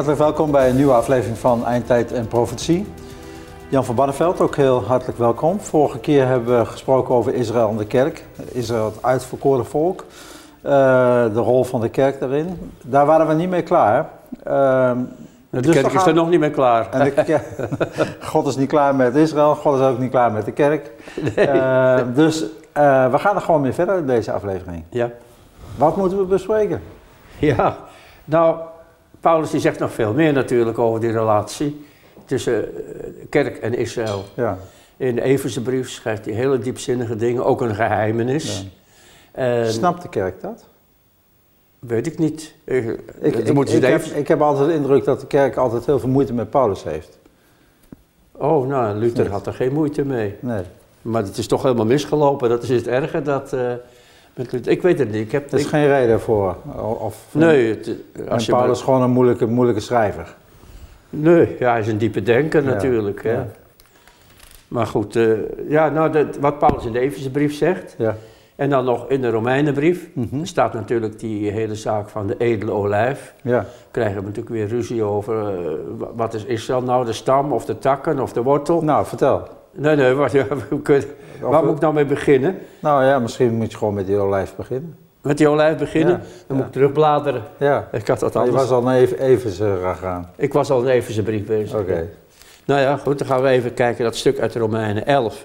Hartelijk welkom bij een nieuwe aflevering van Eindtijd en Profetie. Jan van Barneveld, ook heel hartelijk welkom. Vorige keer hebben we gesproken over Israël en de kerk. Israël, het uitverkoren volk. Uh, de rol van de kerk daarin. Daar waren we niet mee klaar. Uh, de dus kerk is er nog niet mee klaar. En de God is niet klaar met Israël, God is ook niet klaar met de kerk. Nee. Uh, dus we gaan er gewoon mee verder in deze aflevering. Ja. Wat moeten we bespreken? Ja, nou, Paulus die zegt nog veel meer natuurlijk over die relatie tussen eh, kerk en Israël. Ja. In de Everse schrijft hij hele diepzinnige dingen, ook een geheimenis. En, Snapt de kerk dat? Weet ik niet. Ik, ik, ik, heb, ik heb altijd de indruk dat de kerk altijd heel veel moeite met Paulus heeft. Oh, nou, Luther had er geen moeite mee. Nee. Maar het is toch helemaal misgelopen. Dat is het erge dat... Uh, ik weet het niet. Ik heb, er is geen reden voor. Of, nee. Het, als en Paulus is gewoon een moeilijke, moeilijke schrijver. Nee, ja, hij is een diepe denker natuurlijk. Hè. Maar goed, uh, ja, nou, dat, wat Paulus in de Efeze brief zegt. Ja. En dan nog in de Romeinenbrief mm staat natuurlijk die hele zaak van de edele olijf. Ja. Krijgen we natuurlijk weer ruzie over uh, wat is Israël nou, de stam of de takken of de wortel. Nou, vertel. Nee, nee, waar, waar moet ik nou mee beginnen? Nou ja, misschien moet je gewoon met die olijf beginnen. Met die olijf beginnen? dan moet ik terugbladeren. Ja. Ik had dat anders. Je was al even, even gegaan. Ik was al een Evense brief bezig. Oké. Nou ja, goed, dan gaan we even kijken dat stuk uit Romeinen 11.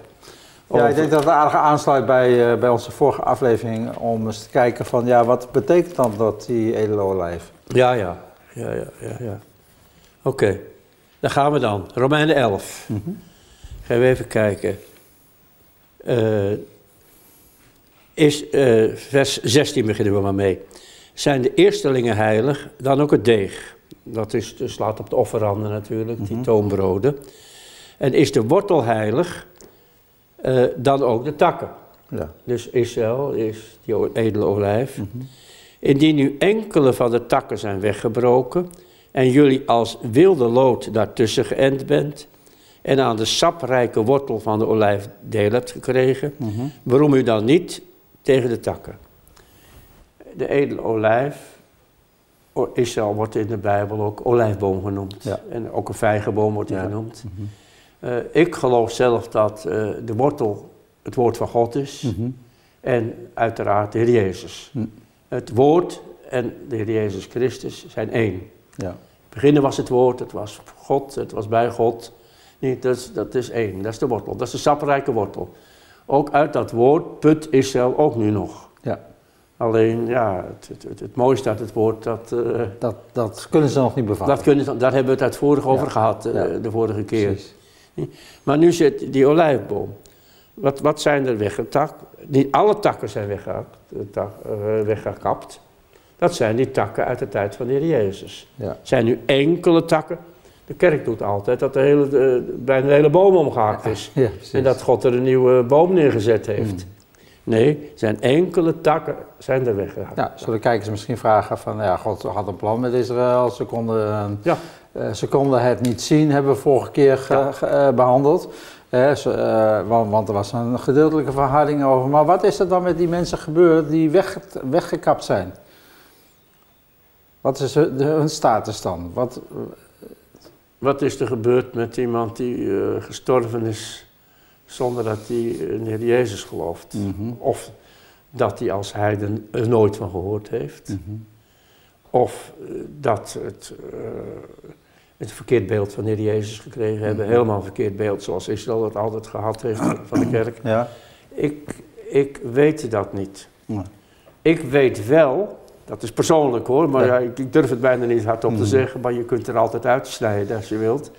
Ja, ik denk dat het aardig aansluit bij, uh, bij onze vorige aflevering om eens te kijken van, ja, wat betekent dan dat die edele olijf? Ja, ja, ja, ja, ja. ja. Oké, dan gaan we dan. Romeinen 11. Mm Gaan we even kijken. Uh, is, uh, vers 16 beginnen we maar mee. Zijn de eerstelingen heilig, dan ook het deeg. Dat is, dus slaat op de offeranden natuurlijk, die toonbroden. En is de wortel heilig, uh, dan ook de takken. Ja. Dus Israël is die edele olijf. Mm -hmm. Indien nu enkele van de takken zijn weggebroken en jullie als wilde lood daartussen geënt bent en aan de saprijke wortel van de olijf deel hebt gekregen, mm waarom u dan niet tegen de takken? De edele olijf, Israël wordt in de Bijbel ook olijfboom genoemd. Ja. En ook een vijgenboom wordt hij genoemd. Mm uh, ik geloof zelf dat uh, de wortel het woord van God is. Mm -hmm. En uiteraard de Heer Jezus. Mm. Het woord en de Heer Jezus Christus zijn één. Ja. In het begin was het woord, het was God, het was bij God. Nee, dat, is, dat is één, dat is de wortel, dat is de saprijke wortel. Ook uit dat woord put Israël ook nu nog. Ja. Alleen, ja, het, het, het, mooiste uit het woord, dat... Uh, dat... Dat kunnen ze nog niet bevatten. Dat kunnen daar hebben we het uitvoerig over gehad, uh, ja. de vorige keer. Precies. Maar nu zit die olijfboom. Wat, wat zijn er weggetakt? Niet alle takken zijn tak, uh, weggekapt. Dat zijn die takken uit de tijd van de Heer Jezus. Ja. zijn nu enkele takken. De kerk doet altijd dat de hele, de, bijna de hele boom omgehakt is. Ja, en dat God er een nieuwe boom neergezet heeft. Hmm. Nee, er zijn enkele takken zijn er weggehakt. Ja, zullen kijkers misschien vragen van, ja, God had een plan met Israël. Ze konden ja. Uh, ze konden het niet zien, hebben we vorige keer ge, ge, uh, behandeld. Uh, want, want, er was een gedeeltelijke verharding over. Maar wat is er dan met die mensen gebeurd die weg, weggekapt zijn? Wat is hun, hun status dan? Wat, wat is er gebeurd met iemand die gestorven is zonder dat hij in de Heer Jezus gelooft? Mm -hmm. Of dat hij als heiden er nooit van gehoord heeft? Mm -hmm. Of dat het het verkeerd beeld van de Heer Jezus gekregen hebben. Mhm. Helemaal een verkeerd beeld zoals Israël dat altijd gehad heeft van de kerk. Ja. Ik, ik weet dat niet. Ik weet wel, dat is persoonlijk hoor, maar ja. ik, durf het bijna niet hardop te mhm. zeggen, maar je kunt er altijd uitsnijden als je wilt.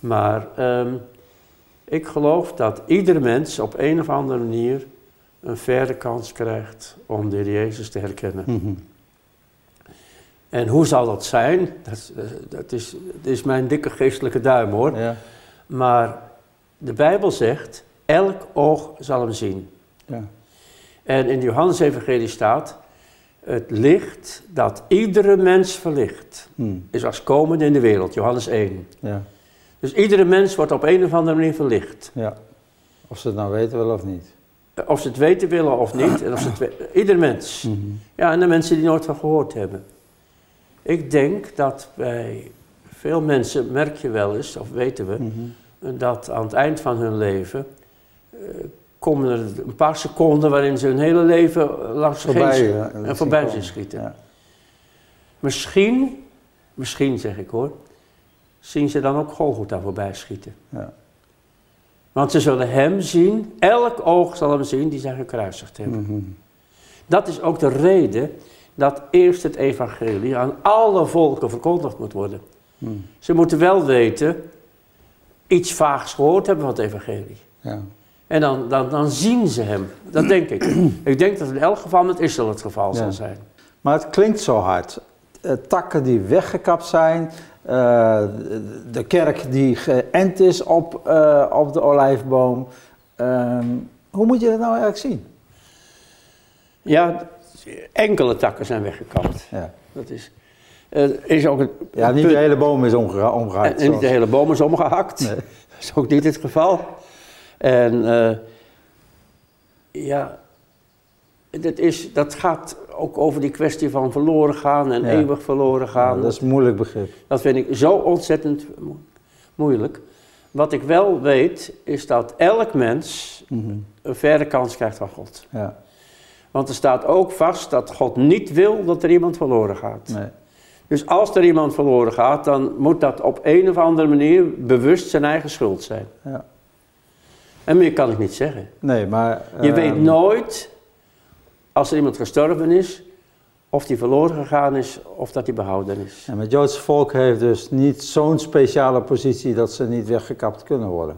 Maar um, ik geloof dat iedere mens op een of andere manier een verre kans krijgt om de Heer Jezus te herkennen. Mm en hoe zal dat zijn? Dat, dat, is, dat is mijn dikke geestelijke duim hoor. Ja. Maar de Bijbel zegt, elk oog zal hem zien. Ja. En in de Johannes-evangelie staat, het licht dat iedere mens verlicht, hmm. is als komende in de wereld, Johannes 1. Ja. Dus iedere mens wordt op een of andere manier verlicht. Ja. Of ze het nou weten willen of niet. Of ze het weten willen of niet. En of ze het ieder mens. Mm -hmm. Ja, en de mensen die nooit van gehoord hebben. Ik denk dat wij veel mensen merk je wel eens, of weten we, Mhm. dat aan het eind van hun leven eh, komen er een paar seconden waarin ze hun hele leven langs Voorbij, ja, en voorbij zien zien schieten. Ja. Misschien, misschien zeg ik hoor, zien ze dan ook Golgotha voorbij schieten. Ja. Want ze zullen hem zien, elk oog zal hem zien die zij gekruisigd hebben. Mhm. Dat is ook de reden dat eerst het evangelie aan alle volken verkondigd moet worden. Mhm. Ze moeten wel weten, iets vaags gehoord hebben van het evangelie. Ja. En dan, dan, dan zien ze hem. Dat denk ik. ik denk dat in elk geval met Israël het geval zal zijn. Maar het klinkt zo hard. Eh, takken die weggekapt zijn, eh, de- kerk die geënt is op, eh, op de olijfboom. Ehm, hoe moet je dat nou eigenlijk zien? Ja, enkele takken zijn weggekapt. Ja, Dat is, is ook ja niet de hele boom is omgehakt. En, en niet de hele boom is omgehakt. Nee. Dat is ook niet het geval. En eh, ja, dat, is, dat gaat ook over die kwestie van verloren gaan en Ja. eeuwig verloren Ja, gaan. dat is een moeilijk begrip. Dat vind ik zo ontzettend mo- moeilijk. Wat ik wel weet, is dat elk mens Mhm. een verre kans krijgt van God. Ja, Want er staat ook vast dat God niet wil dat er iemand verloren gaat. nee. Dus als er iemand verloren gaat, dan moet dat op een of andere manier bewust zijn eigen schuld zijn. Ja. En meer kan ik niet zeggen. Nee, maar... Je ehm, weet nooit, als er iemand gestorven is, of die verloren gegaan is, of dat die behouden is. En het Joodse volk heeft dus niet zo'n speciale positie dat ze niet weggekapt kunnen worden.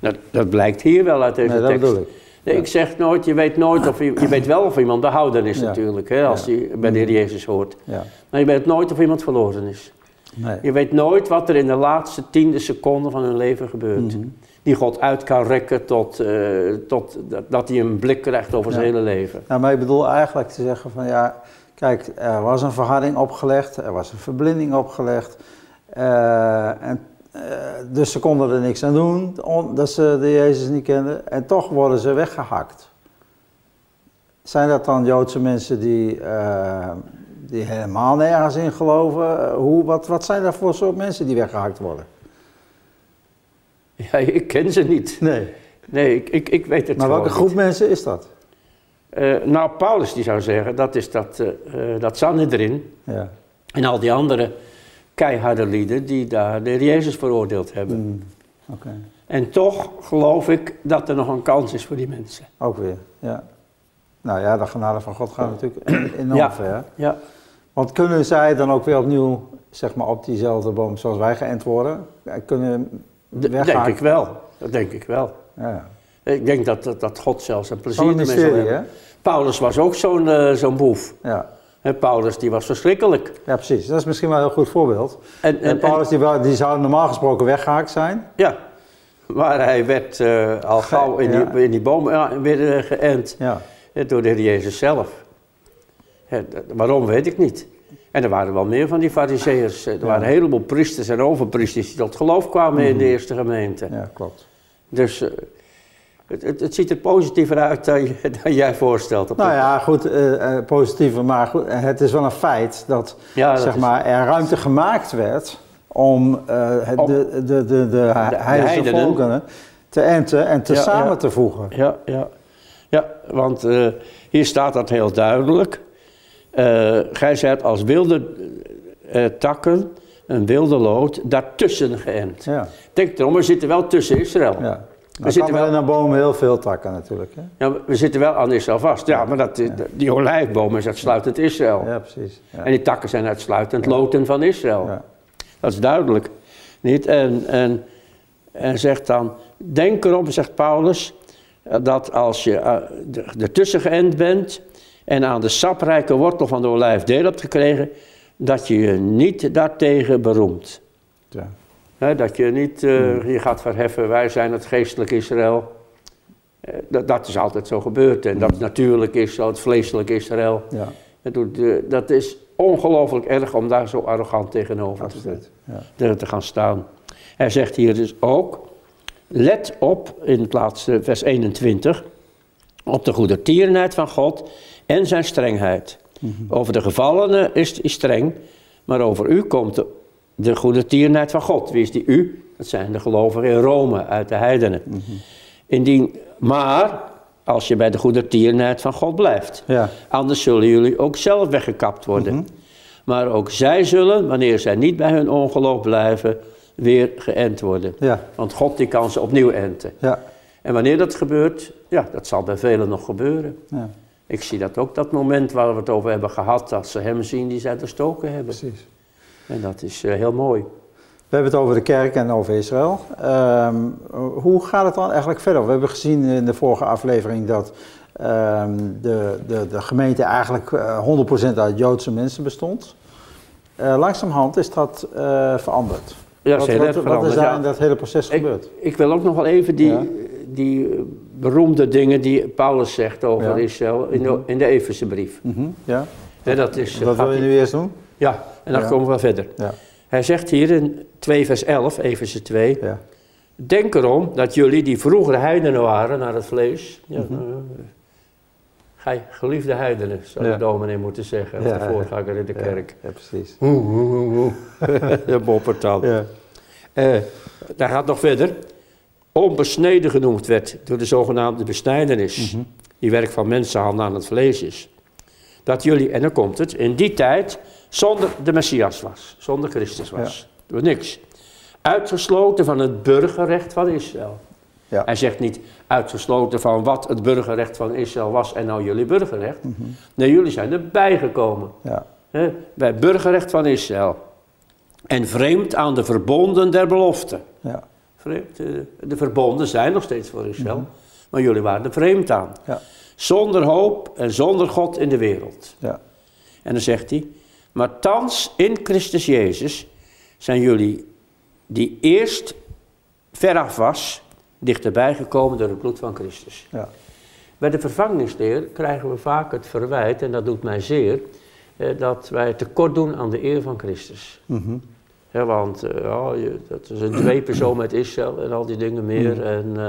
Dat, dat blijkt hier wel uit deze Nee, dat tekst. bedoel ik. Nee, Ja. ik zeg nooit, je weet nooit of je, je weet wel of iemand behouden is Ja. natuurlijk, hè, als Ja. Hij bij de Heer Jezus hoort. Ja, Maar je weet nooit of iemand verloren is. nee. Je weet nooit wat er in de laatste tiende seconde van hun leven gebeurt. Mhm. Die God uit kan rekken tot, eh, tot dat, hij een blik krijgt over zijn hele leven. Nou, maar ik bedoel eigenlijk te zeggen van ja, kijk, er was een verharding opgelegd, er was een verblinding opgelegd. eh, en, eh, dus ze konden er niks aan doen, dat ze de Jezus niet kenden. En toch worden ze weggehakt. Zijn dat dan Joodse mensen die, die helemaal nergens in geloven? Hoe, wat, wat zijn dat voor soort mensen die weggehakt worden? Ja, ik ken ze niet. Nee. Nee, ik, ik, ik weet het Maar welke groep niet. mensen is dat? Eh, nou, Paulus die zou zeggen, dat is dat, eh, dat Sanhedrin Ja. en al die andere keiharde lieden die daar de Jezus veroordeeld hebben. Mm, Oké, En toch geloof ik dat er nog een kans is voor die mensen. ook weer, ja. Nou ja, de genade van God gaat natuurlijk enorm Ja. ver. Ja, Want kunnen zij dan ook weer opnieuw, zeg maar, op diezelfde boom zoals wij geënt worden? Kunnen denk ik wel. Dat denk ik wel. Ja. Ik denk dat, dat, dat God zelfs een plezier ermee zal hebben. Paulus was ook zo'n eh, zo'n boef. Ja. Paulus die was verschrikkelijk. ja, precies. Dat is misschien wel een heel goed voorbeeld. En, En, en, en- Paulus, die, die zou normaal gesproken weggehaakt zijn. ja, maar hij werd eh, al gauw in, ja. die, in die boom weer eh, geënt Ja. door de Heer Jezus zelf. Waarom weet ik niet. En er waren wel meer van die fariseërs. Er waren een heleboel priesters en overpriesters die tot geloof kwamen in de Mhm. eerste gemeente. ja, klopt. Dus eh, het, het, het ziet er positiever uit dan, jij voorstelt. Op Nou ja, goed, eh, eh, positieve, maar goed, het is wel een feit dat, Ja, dat zeg is- maar, er ruimte gemaakt werd om de, de, de, de, volkeren te enten en te Ja, samen ja. te voegen. Ja, ja. ja want hier staat dat heel duidelijk. Eh, gij zijt als wilde eh, takken, een wilde lood, daartussen geënt. Ja, Denk erom, we zitten wel tussen Israël. ja. We Nou, zitten wel- een boom heel veel takken natuurlijk. Hè? Ja, we zitten wel aan Israël vast. Ja, maar dat, die olijfboom is uitsluitend Israël. Ja, precies. Ja. En die takken zijn uitsluitend loten van Israël. Ja. Dat is duidelijk. Niet? En, en, en zegt dan, denk erom, zegt Paulus, eh, dat als je ertussen geënt bent en aan de saprijke wortel van de olijf deel hebt gekregen, dat je je niet daartegen beroemt. Ja. Dat je niet eh, je gaat verheffen, wij zijn het geestelijk Israël. Eh, dat, dat is altijd zo gebeurd en dat is natuurlijk Israël, het vleeselijk Israël. Ja, Dat, doet, dat is ongelooflijk erg om daar zo arrogant tegenover te. Ja. te, te gaan staan. Hij zegt hier dus ook, let op, in het laatste vers 21, op de goedertierenheid van God en zijn strengheid. Over de gevallenen is hij streng, maar over u komt de de goede tierenheid van God. Wie is die u? Dat zijn de gelovigen in Rome, uit de heidenen. Indien, maar als je bij de goede tierenheid van God blijft. Ja. Anders zullen jullie ook zelf weggekapt worden. Maar ook zij zullen, wanneer zij niet bij hun ongeloof blijven, weer geënt worden. Ja. Want God die kan ze opnieuw enten. Ja. En wanneer dat gebeurt, ja, dat zal bij velen nog gebeuren. Ja. Ik zie dat ook, dat moment waar we het over hebben gehad, dat ze hem zien die zij doorstoken hebben. Precies. En dat is eh, heel mooi. We hebben het over de kerk en over Israël. Ehm, hoe gaat het dan eigenlijk verder? We hebben gezien in de vorige aflevering dat ehm, de, de, de gemeente eigenlijk eh, 100% uit Joodse mensen bestond. Uh, langzamerhand is dat uh, veranderd. Ja, wat, heel wat, wat is daar ja. in dat hele proces Ik, gebeurd? ik wil ook nog wel even die, Ja. Die eh, beroemde dingen die Paulus zegt over Ja. Israël in de, in de Efeze brief. Mhm, Ja, dat is, dat wil je nu eerst doen? Ja, en dan Ja. komen we verder. Ja, Hij zegt hier in 2 vers 11, Efeze 2, ja. Denk erom dat jullie die vroeger heidenen waren naar het vlees. Ja, Mhm. eh, gij geliefde heidenen, zou de dominee moeten zeggen. Of de voorganger in de kerk. Ja, precies. Oeh, oeh, oeh, de boppertal. Ja. Eh, daar gaat nog verder. Onbesneden genoemd werd door de zogenaamde besnijdenis. Mhm. Die werk van mensenhanden aan het vlees is. Dat jullie, en dan komt het, in die tijd zonder de Messias was. Zonder Christus was. Door niks. Uitgesloten van het burgerrecht van Israël. Ja. Hij zegt niet uitgesloten van wat het burgerrecht van Israël was en nou jullie burgerrecht. Mhm. Nee, jullie zijn erbij gekomen. Ja. Hè, bij het burgerrecht van Israël. En vreemd aan de verbonden der belofte. Ja. Vreemd, eh, de verbonden zijn nog steeds voor Israël. Maar jullie waren er vreemd aan. Ja. Zonder hoop en zonder God in de wereld. Ja. En dan zegt hij, maar thans in Christus Jezus zijn jullie die eerst veraf was, dichterbij gekomen door het bloed van Christus. Ja. Bij de vervangingsleer krijgen we vaak het verwijt, en dat doet mij zeer, eh, dat wij tekort doen aan de eer van Christus. Mhm. Want eh, ja, je- dat is een dweepersoon met Israël en al die dingen meer. En, eh,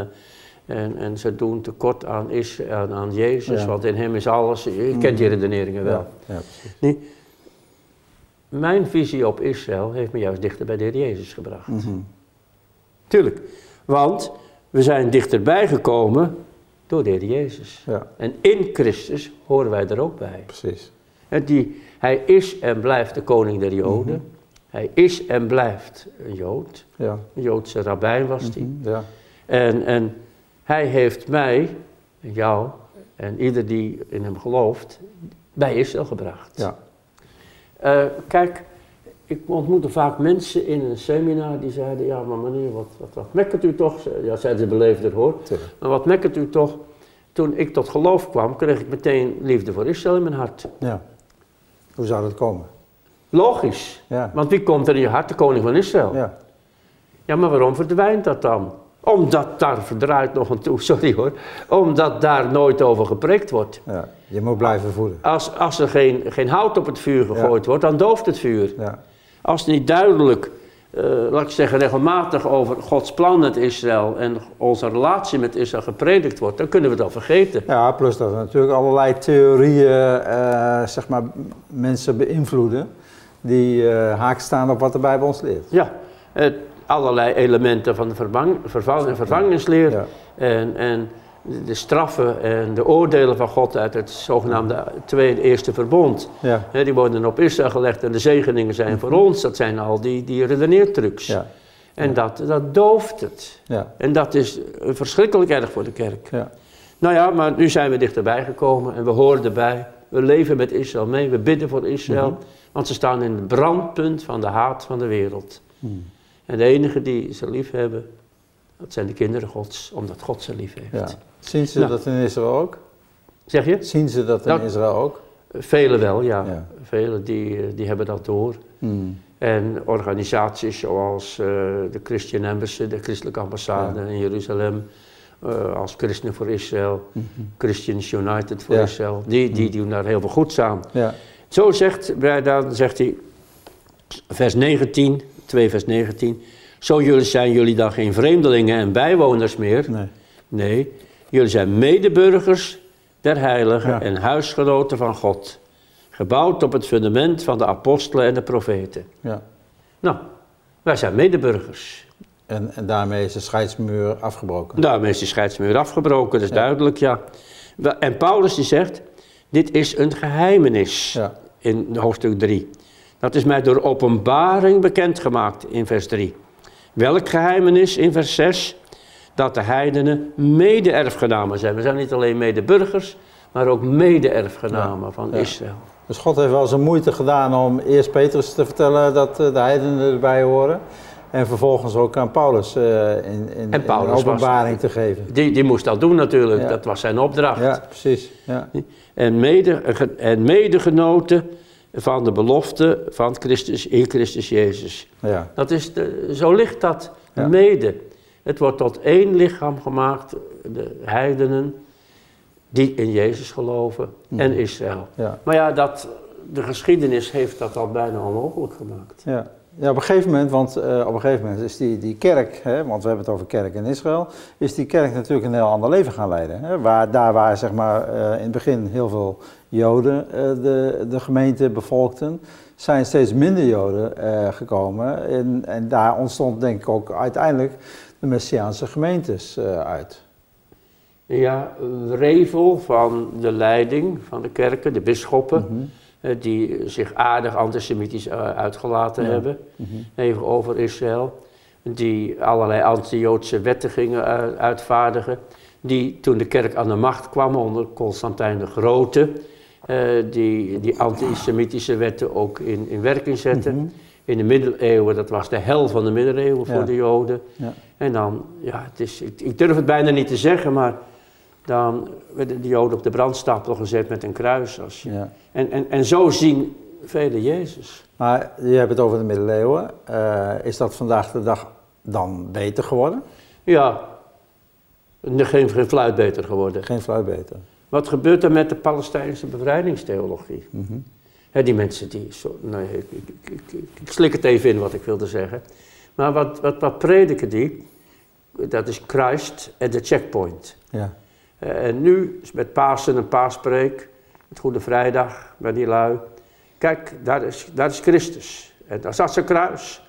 en, en ze doen tekort aan, Is, aan, aan Jezus, Ja. want in hem is alles. Je kent die redeneringen wel. Ja. Nee, mijn visie op Israël heeft me juist dichter bij de Heer Jezus gebracht. Mhm. Tuurlijk, want we zijn dichterbij gekomen door de Heer Jezus. Ja, En in Christus horen wij er ook bij. precies. Hè, Die, hij is en blijft de koning der Joden. Hij is en blijft een Jood. Ja. Een Joodse rabbijn was hij. Mhm. Ja. En, en hij heeft mij, jou en ieder die in hem gelooft, bij Israël gebracht. Ja. Eh, kijk, ik ontmoette vaak mensen in een seminar die zeiden, ja maar meneer, wat, wat, wat mekkert u toch? Ja, zeiden ze beleefder hoor. Maar wat mekkert u toch? Toen ik tot geloof kwam, kreeg ik meteen liefde voor Israël in mijn hart. ja. Hoe zou dat komen? Logisch. Ja. Want wie komt er in je hart? De koning van Israël. Ja, Ja. maar waarom verdwijnt dat dan? Omdat daar verdraait nog een toe, sorry hoor. Omdat daar nooit over gepreekt wordt. ja. Je moet blijven voeden. Als, als er geen, geen hout op het vuur gegooid wordt, dan dooft het vuur. Ja. Als niet duidelijk, eh, laat ik zeggen, regelmatig over Gods plan met Israël en onze relatie met Israël gepredikt wordt, dan kunnen we dat vergeten. ja, plus dat er natuurlijk allerlei theorieën, eh, zeg maar, mensen beïnvloeden die eh, haak staan op wat de Bijbel ons leert. Ja, allerlei elementen van de vervang, vervang, vervangingsleer Ja. en, en de straffen en de oordelen van God uit het zogenaamde tweede eerste verbond. Ja. Die worden op Israël gelegd en de zegeningen zijn voor ons. Dat zijn al die, die redeneertrucs. Ja. En dat, dat dooft het. Ja. En dat is eh, verschrikkelijk erg voor de kerk. Ja. Nou ja, maar nu zijn we dichterbij gekomen en we horen erbij. We leven met Israël mee, we bidden voor Israël. Mhm. Want ze staan in het brandpunt van de haat van de wereld. Hmm. En de enigen die ze lief hebben, dat zijn de kinderen Gods, omdat God ze lief heeft. Ja. Zien ze Nou. dat in Israël ook? Zeg je? Zien ze dat in Ja. Israël ook? Velen wel, ja. Ja. Velen die, die hebben dat door. Hmm. En organisaties zoals eh, de Christian Embassy, de christelijke ambassade in Jeruzalem, eh, als Christenen voor Israël, Christians United voor Ja. Israël, die, die doen daar heel veel goeds aan. Zo zegt, dan zegt hij, vers 19, 2 vers 19, zo jullie zijn jullie dan geen vreemdelingen en bijwoners meer. Nee. Nee, jullie zijn medeburgers der heiligen Ja. en huisgenoten van God. Gebouwd op het fundament van de apostelen en de profeten. Ja. Nou, Wij zijn medeburgers. En, en daarmee is de scheidsmuur afgebroken? Daarmee is de scheidsmuur afgebroken, dat is duidelijk, ja. En Paulus die zegt, dit is een geheimenis ja. in hoofdstuk 3. Dat is mij door openbaring bekendgemaakt in vers 3. Welk geheimenis in vers 6? Dat de heidenen mede-erfgenamen zijn. We zijn niet alleen medeburgers, maar ook mede-erfgenamen van Israël. Dus God heeft wel zijn moeite gedaan om eerst Petrus te vertellen dat eh, de heidenen erbij horen. En vervolgens ook aan Paulus uh, in, in, en Paulus openbaring te geven. Die, die moest dat doen natuurlijk, dat was zijn opdracht. Ja, precies. Ja. En, mede, en medegenoten van de belofte van Christus in Christus Jezus. Ja. Dat is de, zo ligt dat mede. Het wordt tot één lichaam gemaakt, de heidenen die in Jezus geloven en Israël. Ja. Maar ja, dat, de geschiedenis heeft dat al bijna onmogelijk gemaakt. Ja. Ja, op een gegeven moment, want uh, op een gegeven moment is die, die kerk, hè, want we hebben het over kerk in Israël, is die kerk natuurlijk een heel ander leven gaan leiden. Hè, waar, daar waar zeg maar uh, in het begin heel veel Joden uh, de, de gemeente bevolkten, zijn steeds minder Joden gekomen. En, en daar ontstond denk ik ook uiteindelijk de Messiaanse gemeentes uit. Ja, revel van de leiding van de kerken, de bisschoppen. Mm die zich aardig antisemitisch eh, uitgelaten hebben, mhm. even over Israël. Die allerlei anti-Joodse wetten gingen uitvaardigen. Die toen de kerk aan de macht kwam onder Constantijn de Grote, die, die anti-Semitische wetten ook in, in werking zetten. Mhm. In de middeleeuwen, dat was de hel van de middeleeuwen voor de Joden. Ja. En dan, ja, het is, ik, ik, durf het bijna niet te zeggen, maar dan werden de Joden op de brandstapel gezet met een kruis. Als ja. en, en, en zo zien velen Jezus. Maar je hebt het over de middeleeuwen. Uh, is dat vandaag de dag dan beter geworden? Ja, geen, geen fluit beter geworden. Geen fluit beter. Wat gebeurt er met de Palestijnse bevrijdingstheologie? Mm die mensen die. Zo, nee, ik, ik, ik, ik, slik het even in wat ik wilde zeggen. Maar wat, wat, wat prediken die? Dat is Christ at the checkpoint. Ja. Eh, en nu is met Pasen een paaspreek, het Goede Vrijdag bij die lui. Kijk, daar is, daar is Christus. En daar staat zijn kruis.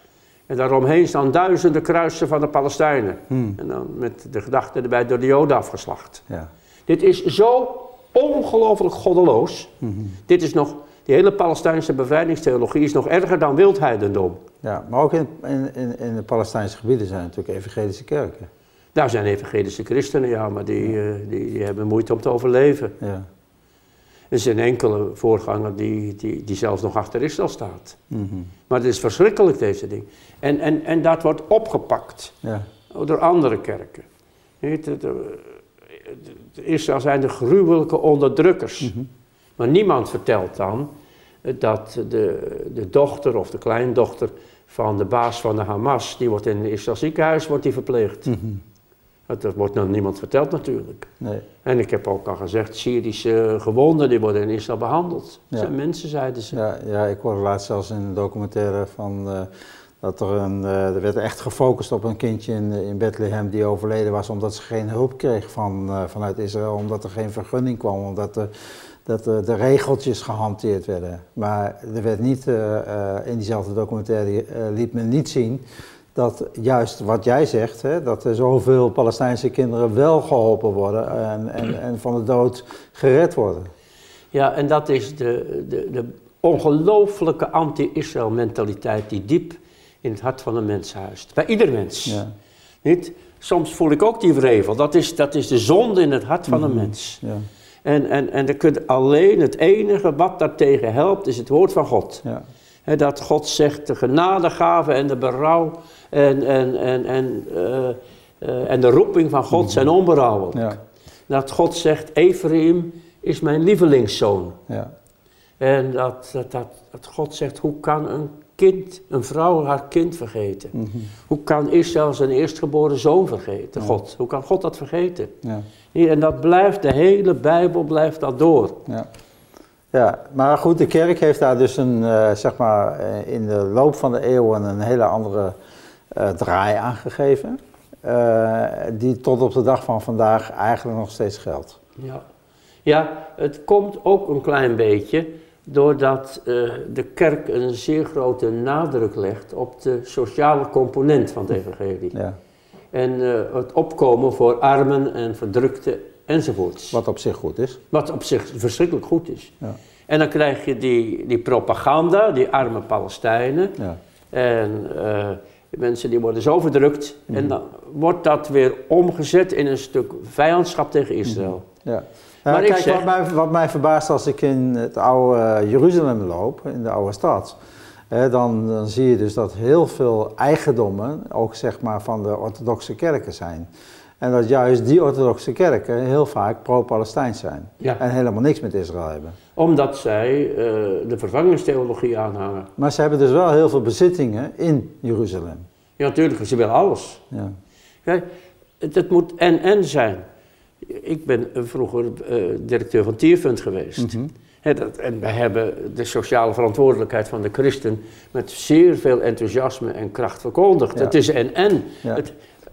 En daaromheen staan duizenden kruisen van de Palestijnen. Hmm. En dan met de gedachte erbij door de Joden afgeslacht. Ja. Dit is zo ongelooflijk goddeloos. Hmm. Dit is nog, die hele Palestijnse bevrijdingstheologie is nog erger dan wildheidendom. Ja, maar ook in, in, in de Palestijnse gebieden zijn natuurlijk evangelische kerken. Daar zijn evangelische christenen, ja, maar die, eh, die, die, hebben moeite om te overleven. Ja. Er zijn enkele voorganger die, die, die zelfs nog achter Israël staat. Mm Maar het is verschrikkelijk, deze ding. En, en, en dat wordt opgepakt ja. door andere kerken. Israël zijn de gruwelijke onderdrukkers. Mhm. Maar niemand vertelt dan dat de, de dochter of de kleindochter van de baas van de Hamas, die wordt in het Israël ziekenhuis wordt die verpleegd. Mm dat wordt nog niemand verteld natuurlijk. Nee. En ik heb ook al gezegd, Syrische gewonden die worden in Israël behandeld. Dat zijn mensen, zeiden ze. Ja, ja, ik hoorde laatst zelfs in een documentaire van... Uh, dat er, een, uh, er werd echt gefocust op een kindje in, in Bethlehem die overleden was omdat ze geen hulp kreeg van, uh, vanuit Israël, omdat er geen vergunning kwam, omdat de, dat de, de regeltjes gehanteerd werden. Maar er werd niet, in diezelfde documentaire liet men niet zien dat juist wat jij zegt, hè, dat er zoveel Palestijnse kinderen wel geholpen worden en, en, en van de dood gered worden. Ja, en dat is de, de, de ongelooflijke anti-Israël mentaliteit die diep in het hart van een mens huist. Bij ieder mens. Ja. Niet? Soms voel ik ook die wrevel. Dat is, dat is de zonde in het hart van een mhm. mens. Ja. En, en, en kunt alleen het enige wat daartegen helpt, is het woord van God. Ja dat God zegt de genadegave en de berouw en, en, en, en, uh, uh, en de roeping van God zijn onberouwelijk. Ja. Dat God zegt, Ephraim is mijn lievelingszoon. Ja. En dat, dat, dat, dat, God zegt, hoe kan een kind, een vrouw haar kind vergeten? Mm -hmm. Hoe kan Israël zijn eerstgeboren zoon vergeten? God, hoe kan God dat vergeten? Ja. En dat blijft, de hele Bijbel blijft dat door. Ja. Ja, maar goed, de kerk heeft daar dus een, uh, zeg maar, uh, in de loop van de eeuwen een hele andere uh, draai aangegeven. die tot op de dag van vandaag eigenlijk nog steeds geldt. Ja. ja, het komt ook een klein beetje doordat de kerk een zeer grote nadruk legt op de sociale component van het evangelie. Ja. En het opkomen voor armen en verdrukten enzovoorts. Wat op zich goed is. Wat op zich verschrikkelijk goed is. Ja. En dan krijg je die, die propaganda, die arme Palestijnen. Ja. En uh, mensen die worden zo verdrukt. En mhm. dan wordt dat weer omgezet in een stuk vijandschap tegen Israël. Ja. Maar kijk, wat, mij, wat mij verbaast als ik in het oude eh, Jeruzalem loop, in de oude stad, dan, dan, zie je dus dat heel veel eigendommen ook zeg maar van de orthodoxe kerken zijn. En dat juist die orthodoxe kerken heel vaak pro-Palestijns zijn. En helemaal niks met Israël hebben. Omdat zij uh, de vervangingstheologie aanhangen. Maar ze hebben dus wel heel veel bezittingen in Jeruzalem. Ja, natuurlijk, ze willen alles. Ja. Kijk, het, het moet en-en zijn. Ik ben vroeger uh, directeur van Tierfund geweest. Mm dat, en we hebben de sociale verantwoordelijkheid van de christen met zeer veel enthousiasme en kracht verkondigd. Het is en-en. Ja.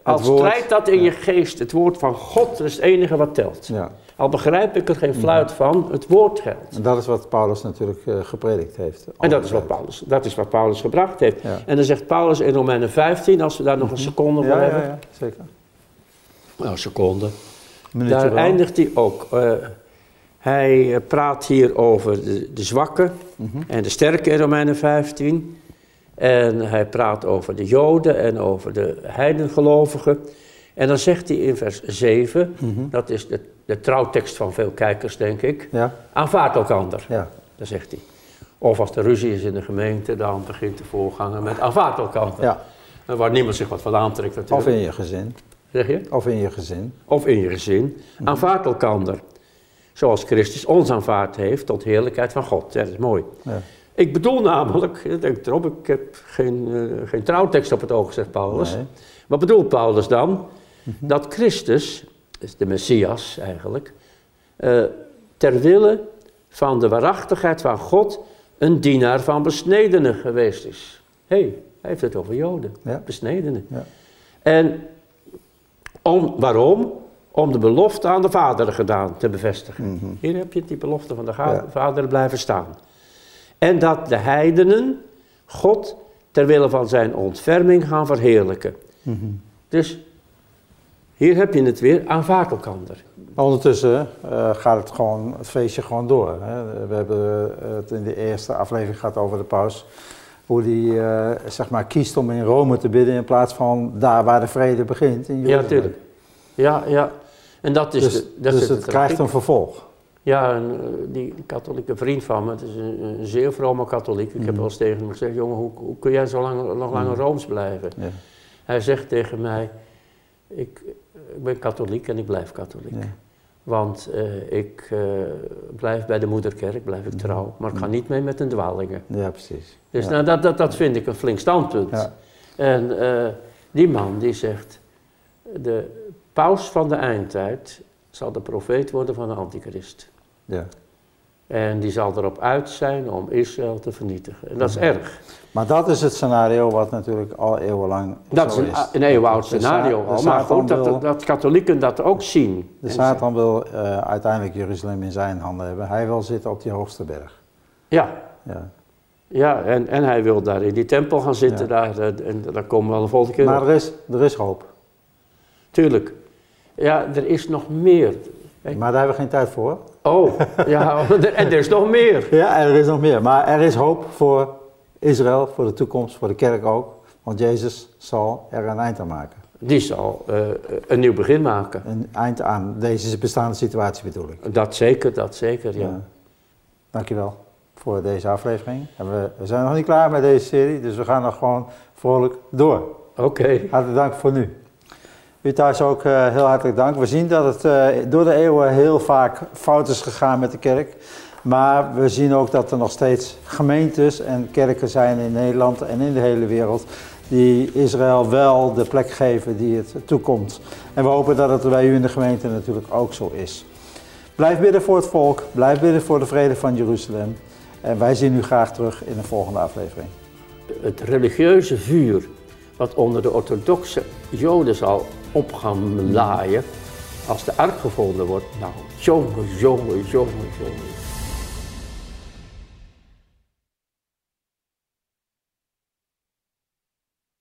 Al strijd dat in je geest, het woord van God is het enige wat telt. Ja. Al begrijp ik er geen fluit van, het woord geldt. En dat is wat Paulus natuurlijk uh, gepredikt heeft. En dat is, wat Paulus, dat is wat Paulus gebracht heeft. En dan zegt Paulus in Romeinen 15, als we daar nog een mhm. seconde voor hebben. Ja, ja, zeker. Nou, een seconde. Daar eindigt hij ook. Uh, hij eh, praat hier over de, de zwakken mhm. en de sterke in Romeinen 15. En hij praat over de Joden en over de heidengelovigen. En dan zegt hij in vers 7, mhm. dat is de, de, trouwtekst van veel kijkers, denk ik, ja. aanvaard elkander. Ja. Dat zegt hij. Of als er ruzie is in de gemeente, dan begint de voorganger met aanvaard elkander. Ja. Waar niemand zich wat van aantrekt natuurlijk. Of in je gezin. Zeg je? Of in je gezin. Of in je gezin. Mm Aanvaard elkander. Zoals Christus ons aanvaard heeft tot heerlijkheid van God. Ja, dat is mooi. Ja. Ik bedoel namelijk, denk erop, ik heb geen, uh, geen trouwtekst op het oog, zegt Paulus. Wat bedoelt Paulus dan? Mhm. Dat Christus, is de Messias eigenlijk, uh, ter wille van de waarachtigheid van God een dienaar van besnedenen geweest is. Hé, hey, hij heeft het over Joden, ja. besnedenen. Ja. En om, waarom? Om de belofte aan de Vader gedaan te bevestigen. Mhm. Hier heb je die belofte van de Vader blijven staan. En dat de heidenen God ter wille van zijn ontferming gaan verheerlijken. Mhm. Dus hier heb je het weer, aanvaard elkander. Ondertussen uh, gaat het, gewoon, het feestje gewoon door. Hè? We hebben het in de eerste aflevering gehad over de paus. Hoe die uh, zeg maar kiest om in Rome te bidden in plaats van daar waar de vrede begint. In ja, natuurlijk. Ja, ja. En dat is dus, de, dat dus het, het krijgt een vervolg. Ja, een, eh, die katholieke vriend van me, het is een, een zeer vrome katholiek. Ik heb mhm. wel eens tegen hem gezegd, jongen, hoe, hoe kun jij zo lang, nog langer mhm. Rooms blijven? Ja. Hij zegt tegen mij, ik, ik, ben katholiek en ik blijf katholiek. Want uh, ik uh, blijf bij de moederkerk, blijf ik mhm. trouw, maar ik ga niet mee met een dwalingen. Ja, precies. Dus nou, dat, dat, dat vind ik een flink standpunt. En uh, die man die zegt, de paus van de eindtijd zal de profeet worden van de antichrist. Ja. En die zal erop uit zijn om Israël te vernietigen. En dat is erg. Maar dat is het scenario wat natuurlijk al eeuwenlang dat is. Een, een eeuwenoud scenario al. Maar goed, dat, dat, katholieken dat ook zien. De Satan wil uh, uiteindelijk Jeruzalem in zijn handen hebben. Hij wil zitten op die hoogste berg. Ja. Ja, ja en, en hij wil daar in die tempel gaan zitten. Daar, eh, en daar komen we wel de volgende keer Maar er is, er is hoop. Tuurlijk. Ja, er is nog meer. Maar daar hebben we geen tijd voor. Oh, ja, en er is nog meer. Ja, er is nog meer. Maar er is hoop voor Israël, voor de toekomst, voor de kerk ook. Want Jezus zal er een eind aan maken. Die zal uh, een nieuw begin maken. Een eind aan deze bestaande situatie bedoel ik. Dat zeker, dat zeker, ja. ja. Dankjewel voor deze aflevering. En we, we, zijn nog niet klaar met deze serie, dus we gaan nog gewoon vrolijk door. Oké. Hartelijk dank voor nu. U thuis ook uh, heel hartelijk dank. We zien dat het uh, door de eeuwen heel vaak fout is gegaan met de kerk. Maar we zien ook dat er nog steeds gemeentes en kerken zijn in Nederland en in de hele wereld. Die Israël wel de plek geven die het toekomt. En we hopen dat het bij u in de gemeente natuurlijk ook zo is. Blijf bidden voor het volk. Blijf bidden voor de vrede van Jeruzalem. En wij zien u graag terug in de volgende aflevering. Het religieuze vuur wat onder de orthodoxe Joden zal op gaan laaien als de ark gevonden wordt. Nou, jongen, jongen, jongen, jongen.